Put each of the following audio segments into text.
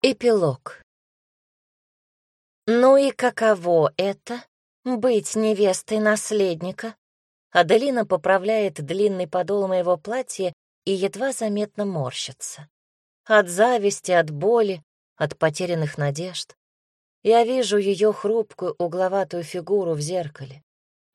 Эпилог. Ну и каково это — быть невестой наследника? Аделина поправляет длинный подол моего платья и едва заметно морщится. От зависти, от боли, от потерянных надежд. Я вижу ее хрупкую угловатую фигуру в зеркале.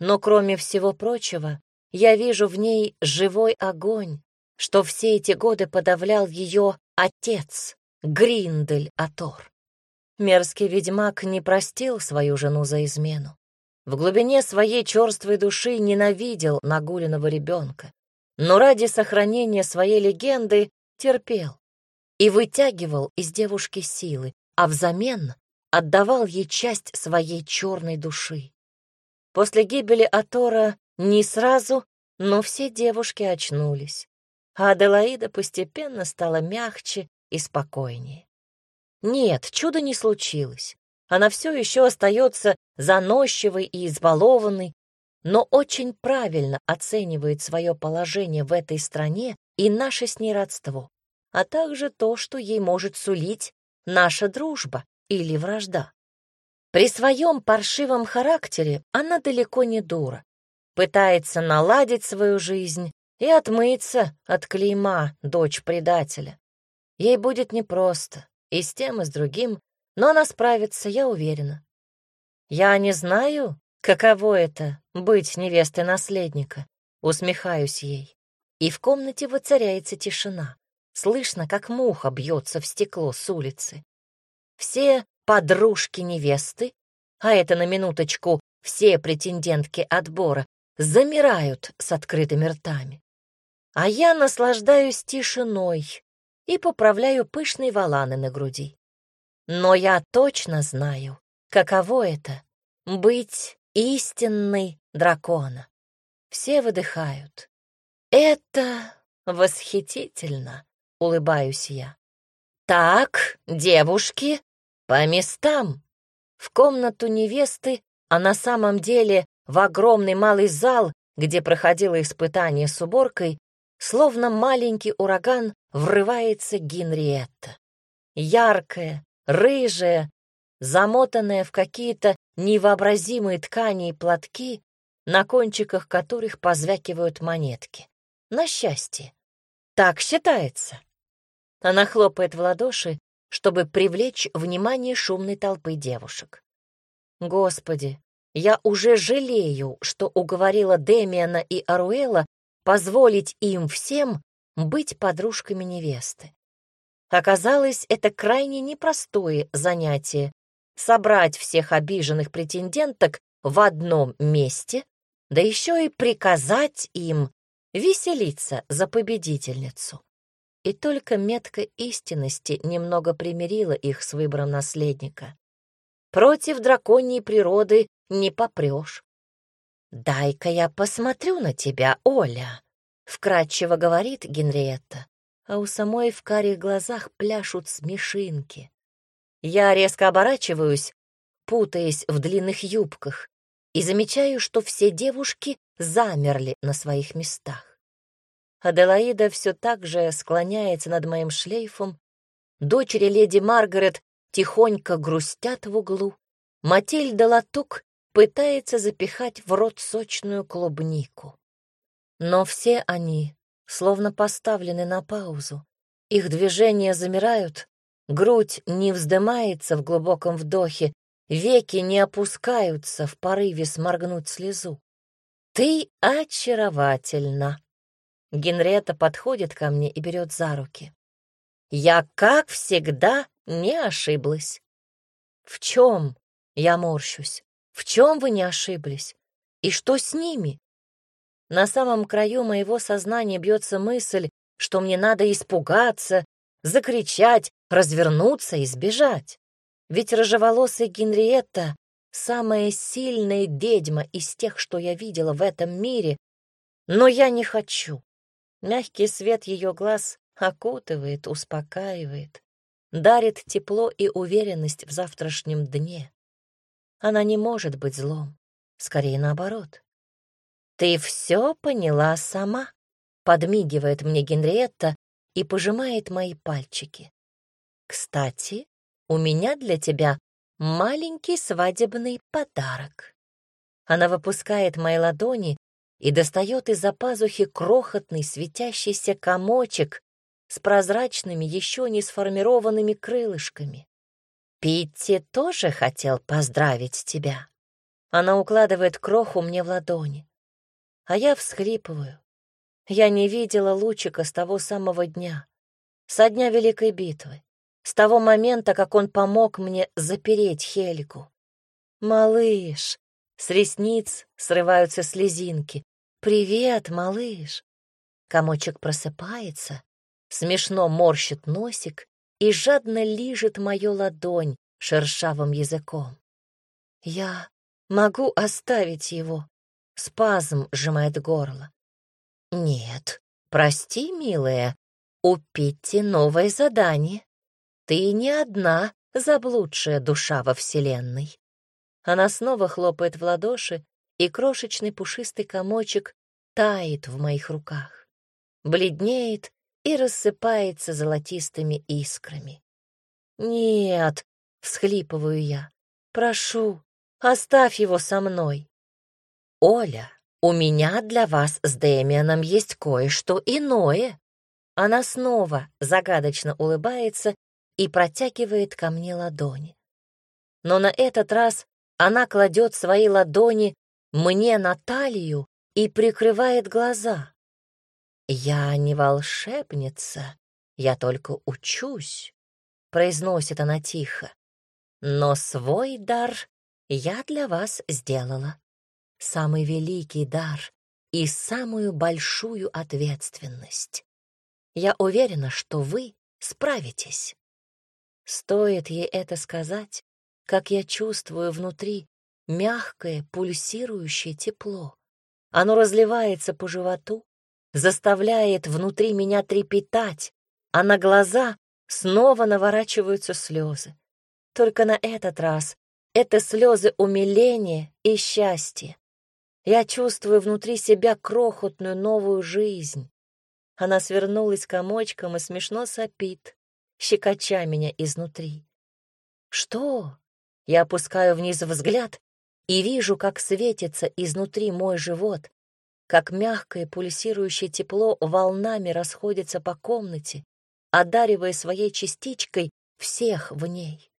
Но кроме всего прочего, я вижу в ней живой огонь, что все эти годы подавлял ее отец, Гриндель Атор. Мерзкий ведьмак не простил свою жену за измену. В глубине своей черствой души ненавидел нагуленного ребенка, но ради сохранения своей легенды терпел и вытягивал из девушки силы, а взамен отдавал ей часть своей черной души. После гибели Атора не сразу, но все девушки очнулись, а Аделаида постепенно стала мягче и спокойнее. Нет, чуда не случилось. Она все еще остается заносчивой и избалованной, но очень правильно оценивает свое положение в этой стране и наше с ней родство, а также то, что ей может сулить наша дружба или вражда. При своем паршивом характере она далеко не дура, пытается наладить свою жизнь и отмыться от клейма дочь предателя. Ей будет непросто, и с тем, и с другим, но она справится, я уверена. Я не знаю, каково это — быть невестой наследника, усмехаюсь ей. И в комнате воцаряется тишина. Слышно, как муха бьется в стекло с улицы. Все подружки невесты, а это на минуточку все претендентки отбора, замирают с открытыми ртами. А я наслаждаюсь тишиной, и поправляю пышные валаны на груди. Но я точно знаю, каково это — быть истинной дракона. Все выдыхают. Это восхитительно, улыбаюсь я. Так, девушки, по местам. В комнату невесты, а на самом деле в огромный малый зал, где проходило испытание с уборкой, словно маленький ураган врывается Генриетта. Яркая, рыжая, замотанная в какие-то невообразимые ткани и платки, на кончиках которых позвякивают монетки. На счастье. Так считается. Она хлопает в ладоши, чтобы привлечь внимание шумной толпы девушек. Господи, я уже жалею, что уговорила Демиана и Аруэла позволить им всем быть подружками невесты. Оказалось, это крайне непростое занятие — собрать всех обиженных претенденток в одном месте, да еще и приказать им веселиться за победительницу. И только метка истинности немного примирила их с выбором наследника. Против драконьей природы не попрешь. «Дай-ка я посмотрю на тебя, Оля», — вкратчиво говорит Генриетта, а у самой в карих глазах пляшут смешинки. Я резко оборачиваюсь, путаясь в длинных юбках, и замечаю, что все девушки замерли на своих местах. Аделаида все так же склоняется над моим шлейфом, дочери леди Маргарет тихонько грустят в углу, Матильда Латук пытается запихать в рот сочную клубнику. Но все они словно поставлены на паузу. Их движения замирают, грудь не вздымается в глубоком вдохе, веки не опускаются в порыве сморгнуть слезу. «Ты очаровательна!» Генрета подходит ко мне и берет за руки. «Я, как всегда, не ошиблась». «В чем?» — я морщусь. В чем вы не ошиблись? И что с ними? На самом краю моего сознания бьется мысль, что мне надо испугаться, закричать, развернуться и сбежать. Ведь рыжеволосая Генриетта — самая сильная ведьма из тех, что я видела в этом мире. Но я не хочу. Мягкий свет ее глаз окутывает, успокаивает, дарит тепло и уверенность в завтрашнем дне. Она не может быть злом. Скорее наоборот. «Ты все поняла сама», — подмигивает мне Генриетта и пожимает мои пальчики. «Кстати, у меня для тебя маленький свадебный подарок». Она выпускает мои ладони и достает из-за пазухи крохотный светящийся комочек с прозрачными, еще не сформированными крылышками. «Питти тоже хотел поздравить тебя». Она укладывает кроху мне в ладони. А я всхлипываю. Я не видела лучика с того самого дня, со дня Великой битвы, с того момента, как он помог мне запереть Хельгу. «Малыш!» С ресниц срываются слезинки. «Привет, малыш!» Комочек просыпается, смешно морщит носик и жадно лижет мою ладонь шершавым языком. Я могу оставить его. Спазм сжимает горло. Нет, прости, милая, у Питти новое задание. Ты не одна заблудшая душа во Вселенной. Она снова хлопает в ладоши, и крошечный пушистый комочек тает в моих руках, бледнеет и рассыпается золотистыми искрами. «Нет», — всхлипываю я, — «прошу, оставь его со мной». «Оля, у меня для вас с Дэмианом есть кое-что иное». Она снова загадочно улыбается и протягивает ко мне ладони. Но на этот раз она кладет свои ладони мне на талию и прикрывает глаза. «Я не волшебница, я только учусь», — произносит она тихо. «Но свой дар я для вас сделала. Самый великий дар и самую большую ответственность. Я уверена, что вы справитесь». Стоит ей это сказать, как я чувствую внутри мягкое, пульсирующее тепло. Оно разливается по животу, заставляет внутри меня трепетать, а на глаза снова наворачиваются слезы. Только на этот раз это слезы умиления и счастья. Я чувствую внутри себя крохотную новую жизнь. Она свернулась комочком и смешно сопит, щекоча меня изнутри. «Что?» Я опускаю вниз взгляд и вижу, как светится изнутри мой живот, как мягкое пульсирующее тепло волнами расходится по комнате, одаривая своей частичкой всех в ней.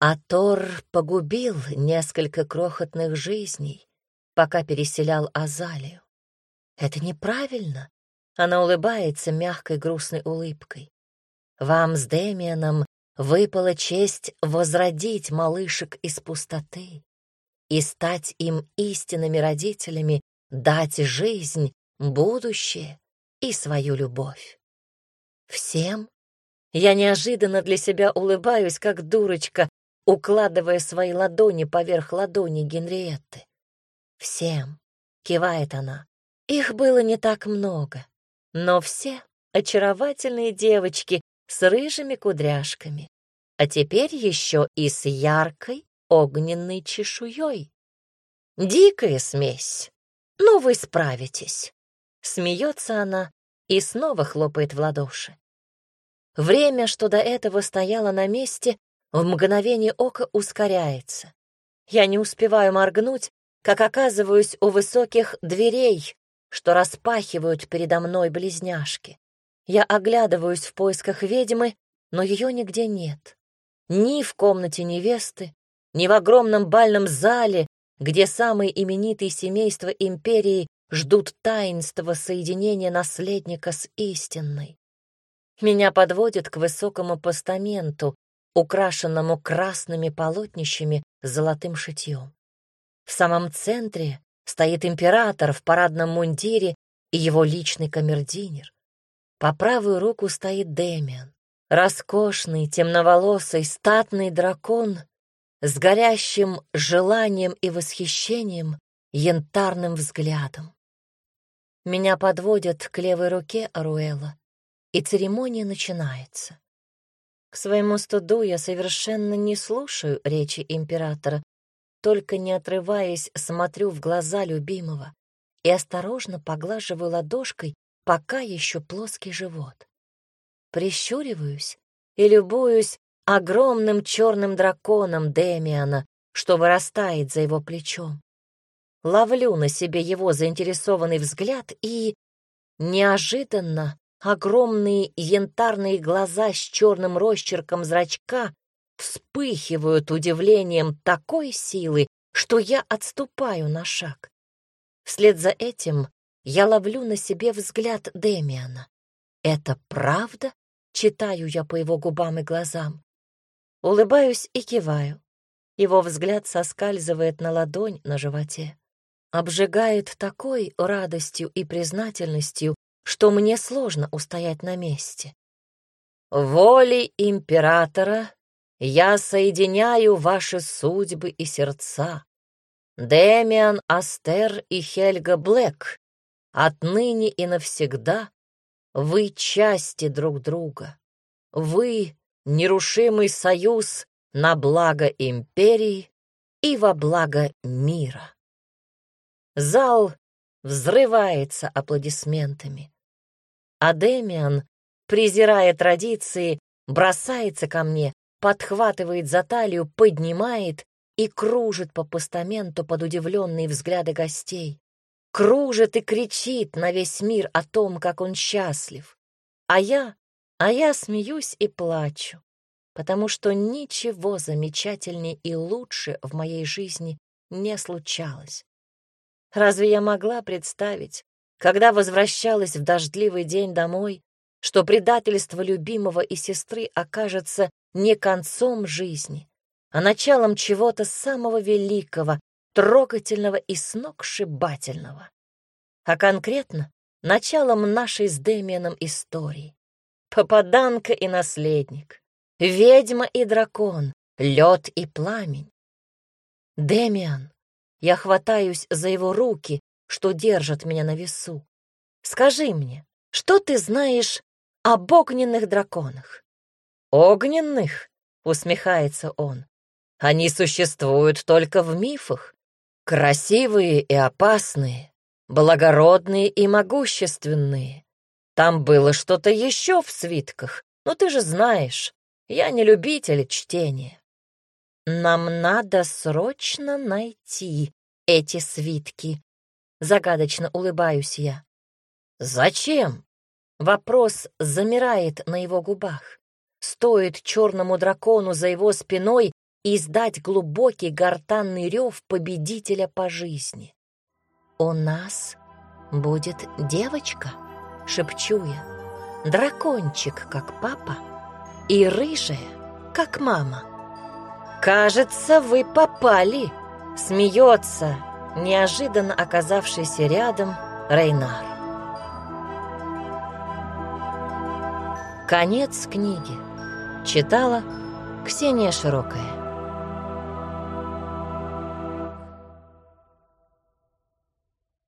А Тор погубил несколько крохотных жизней, пока переселял Азалию. Это неправильно. Она улыбается мягкой грустной улыбкой. Вам с Демианом выпала честь возродить малышек из пустоты и стать им истинными родителями, дать жизнь, будущее и свою любовь. Всем я неожиданно для себя улыбаюсь, как дурочка, укладывая свои ладони поверх ладони Генриетты. «Всем», — кивает она, — «их было не так много, но все очаровательные девочки с рыжими кудряшками, а теперь еще и с яркой огненной чешуей. Дикая смесь. Ну, вы справитесь. Смеется она и снова хлопает в ладоши. Время, что до этого стояло на месте, в мгновение ока ускоряется. Я не успеваю моргнуть, как оказываюсь у высоких дверей, что распахивают передо мной близняшки. Я оглядываюсь в поисках ведьмы, но ее нигде нет. Ни в комнате невесты, ни в огромном бальном зале, где самые именитые семейства империи ждут таинства соединения наследника с истинной. Меня подводят к высокому постаменту, украшенному красными полотнищами с золотым шитьем. В самом центре стоит император в парадном мундире и его личный камердинер. По правую руку стоит Дэмиан, роскошный, темноволосый, статный дракон с горящим желанием и восхищением янтарным взглядом. Меня подводят к левой руке Аруэла, и церемония начинается. К своему студу я совершенно не слушаю речи императора, только не отрываясь смотрю в глаза любимого и осторожно поглаживаю ладошкой пока еще плоский живот. Прищуриваюсь и любуюсь огромным черным драконом Демиана, что вырастает за его плечом. Ловлю на себе его заинтересованный взгляд и... Неожиданно огромные янтарные глаза с черным росчерком зрачка вспыхивают удивлением такой силы, что я отступаю на шаг. Вслед за этим я ловлю на себе взгляд Демиана. «Это правда?» — читаю я по его губам и глазам. Улыбаюсь и киваю. Его взгляд соскальзывает на ладонь на животе. Обжигает такой радостью и признательностью, что мне сложно устоять на месте. «Волей императора я соединяю ваши судьбы и сердца. Дэмиан Астер и Хельга Блэк, отныне и навсегда вы части друг друга. Вы — нерушимый союз на благо империи и во благо мира. Зал взрывается аплодисментами. А Демиан, презирая традиции, бросается ко мне, подхватывает за талию, поднимает и кружит по постаменту под удивленные взгляды гостей. Кружит и кричит на весь мир о том, как он счастлив. А я, а я смеюсь и плачу, потому что ничего замечательнее и лучше в моей жизни не случалось. Разве я могла представить, когда возвращалась в дождливый день домой, что предательство любимого и сестры окажется не концом жизни, а началом чего-то самого великого, трогательного и сногсшибательного. А конкретно началом нашей с Дэмианом истории. Попаданка и наследник, ведьма и дракон, лед и пламень. Дэмиан, я хватаюсь за его руки, что держат меня на весу. Скажи мне, что ты знаешь об огненных драконах? Огненных? Усмехается он. Они существуют только в мифах. Красивые и опасные, благородные и могущественные. Там было что-то еще в свитках, но ты же знаешь, я не любитель чтения. Нам надо срочно найти эти свитки. Загадочно улыбаюсь я. Зачем? Вопрос замирает на его губах. Стоит черному дракону за его спиной издать глубокий гортанный рев победителя по жизни. «У нас будет девочка», — шепчу я, «дракончик, как папа, и рыжая, как мама». «Кажется, вы попали», — смеется, неожиданно оказавшийся рядом Рейнар. Конец книги. Читала Ксения Широкая.